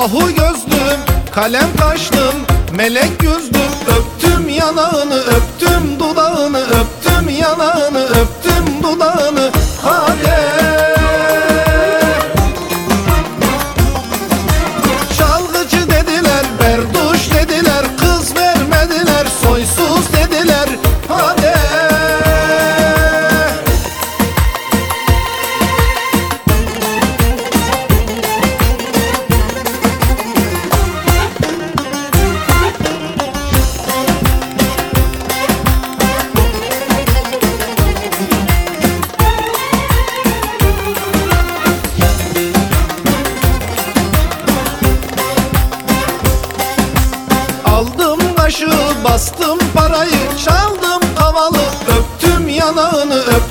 Ahu gözlüm, kalem kaşlım, melek dudağını, öptüm yanağını, öptüm dudağını Aldım başı bastım parayı Çaldım havalı öptüm yanağını öp